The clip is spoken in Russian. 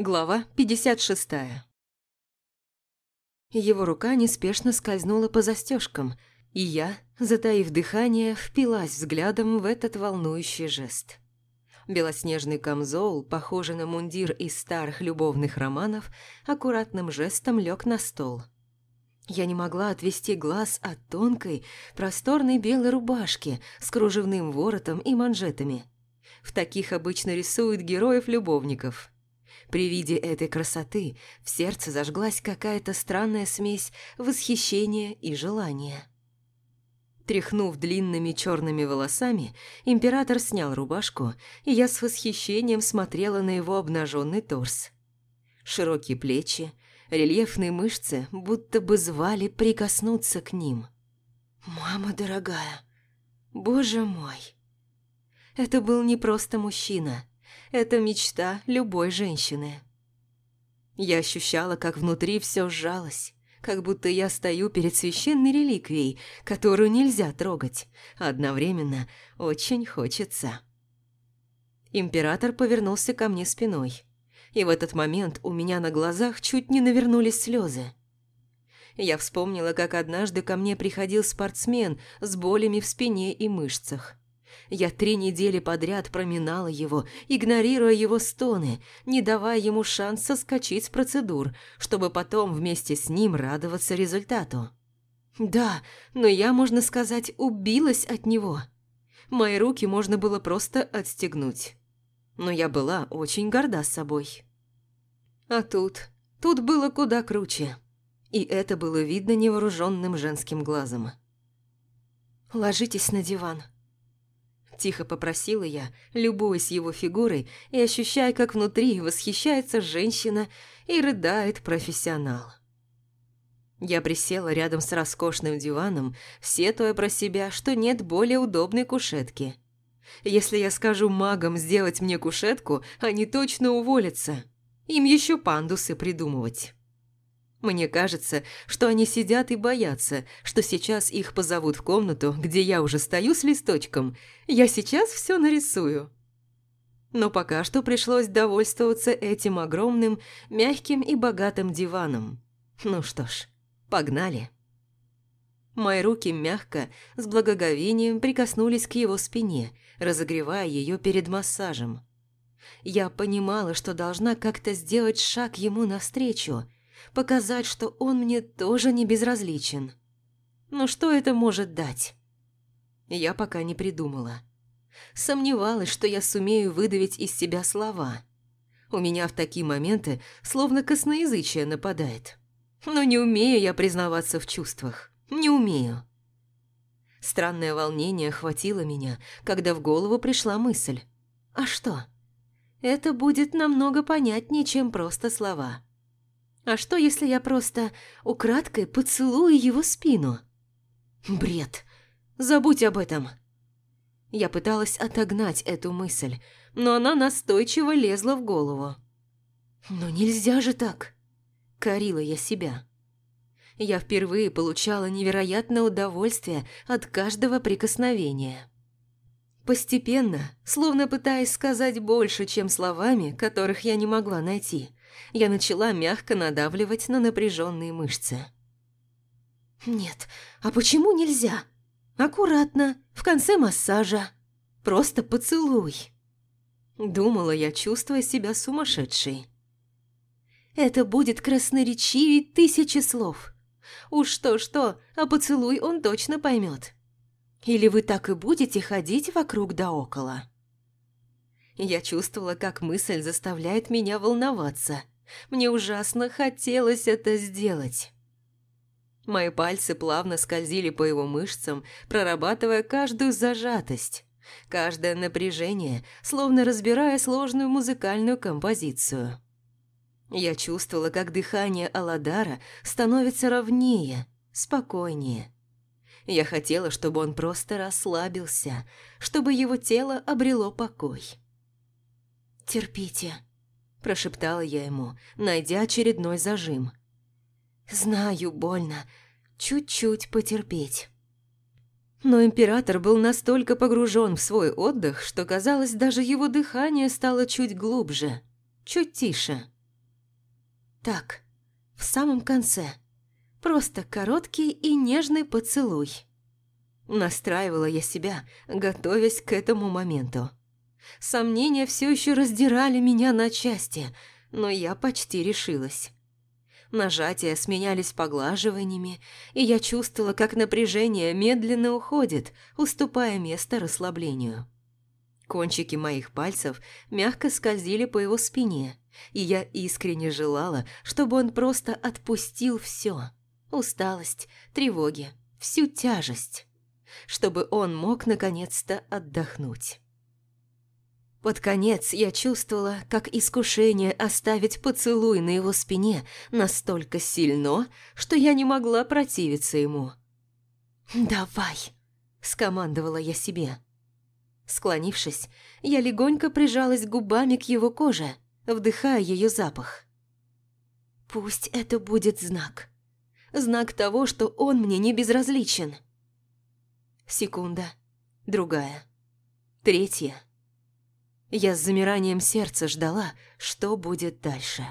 Глава 56 Его рука неспешно скользнула по застежкам, и я, затаив дыхание, впилась взглядом в этот волнующий жест. Белоснежный камзол, похожий на мундир из старых любовных романов, аккуратным жестом лег на стол. Я не могла отвести глаз от тонкой, просторной белой рубашки с кружевным воротом и манжетами. В таких обычно рисуют героев-любовников – при виде этой красоты в сердце зажглась какая-то странная смесь восхищения и желания. Тряхнув длинными черными волосами, император снял рубашку, и я с восхищением смотрела на его обнаженный торс. Широкие плечи, рельефные мышцы будто бы звали прикоснуться к ним. «Мама дорогая, боже мой!» Это был не просто мужчина, это мечта любой женщины. Я ощущала, как внутри все сжалось, как будто я стою перед священной реликвией, которую нельзя трогать, одновременно очень хочется. Император повернулся ко мне спиной, и в этот момент у меня на глазах чуть не навернулись слезы. Я вспомнила, как однажды ко мне приходил спортсмен с болями в спине и мышцах. Я три недели подряд проминала его, игнорируя его стоны, не давая ему шанс соскочить с процедур, чтобы потом вместе с ним радоваться результату. Да, но я, можно сказать, убилась от него. Мои руки можно было просто отстегнуть. Но я была очень горда собой. А тут... Тут было куда круче. И это было видно невооруженным женским глазом. «Ложитесь на диван», Тихо попросила я, любуясь его фигурой и ощущая, как внутри восхищается женщина и рыдает профессионал. Я присела рядом с роскошным диваном, сетуя про себя, что нет более удобной кушетки. Если я скажу магам сделать мне кушетку, они точно уволятся. Им еще пандусы придумывать. Мне кажется, что они сидят и боятся, что сейчас их позовут в комнату, где я уже стою с листочком. Я сейчас все нарисую. Но пока что пришлось довольствоваться этим огромным, мягким и богатым диваном. Ну что ж, погнали. Мои руки мягко, с благоговением прикоснулись к его спине, разогревая ее перед массажем. Я понимала, что должна как-то сделать шаг ему навстречу – показать, что он мне тоже не безразличен. Но что это может дать? Я пока не придумала. Сомневалась, что я сумею выдавить из себя слова. У меня в такие моменты словно косноязычие нападает. Но не умею я признаваться в чувствах. Не умею. Странное волнение охватило меня, когда в голову пришла мысль. А что? Это будет намного понятнее, чем просто слова. А что, если я просто украдкой поцелую его спину? Бред. Забудь об этом. Я пыталась отогнать эту мысль, но она настойчиво лезла в голову. «Но нельзя же так!» – корила я себя. Я впервые получала невероятное удовольствие от каждого прикосновения. Постепенно, словно пытаясь сказать больше, чем словами, которых я не могла найти – я начала мягко надавливать на напряженные мышцы. «Нет, а почему нельзя? Аккуратно, в конце массажа. Просто поцелуй». Думала я, чувствуя себя сумасшедшей. «Это будет красноречивее тысячи слов. Уж что-что, а поцелуй он точно поймет. Или вы так и будете ходить вокруг да около?» Я чувствовала, как мысль заставляет меня волноваться. Мне ужасно хотелось это сделать. Мои пальцы плавно скользили по его мышцам, прорабатывая каждую зажатость, каждое напряжение, словно разбирая сложную музыкальную композицию. Я чувствовала, как дыхание Аладара становится ровнее, спокойнее. Я хотела, чтобы он просто расслабился, чтобы его тело обрело покой. «Терпите», – прошептала я ему, найдя очередной зажим. «Знаю, больно. Чуть-чуть потерпеть». Но император был настолько погружен в свой отдых, что, казалось, даже его дыхание стало чуть глубже, чуть тише. Так, в самом конце. Просто короткий и нежный поцелуй. Настраивала я себя, готовясь к этому моменту. Сомнения все еще раздирали меня на части, но я почти решилась. Нажатия сменялись поглаживаниями, и я чувствовала, как напряжение медленно уходит, уступая место расслаблению. Кончики моих пальцев мягко скользили по его спине, и я искренне желала, чтобы он просто отпустил все – усталость, тревоги, всю тяжесть, чтобы он мог наконец-то отдохнуть. Под конец я чувствовала, как искушение оставить поцелуй на его спине настолько сильно, что я не могла противиться ему. «Давай!» – скомандовала я себе. Склонившись, я легонько прижалась губами к его коже, вдыхая ее запах. «Пусть это будет знак. Знак того, что он мне не безразличен». Секунда, другая, третья – я с замиранием сердца ждала, что будет дальше.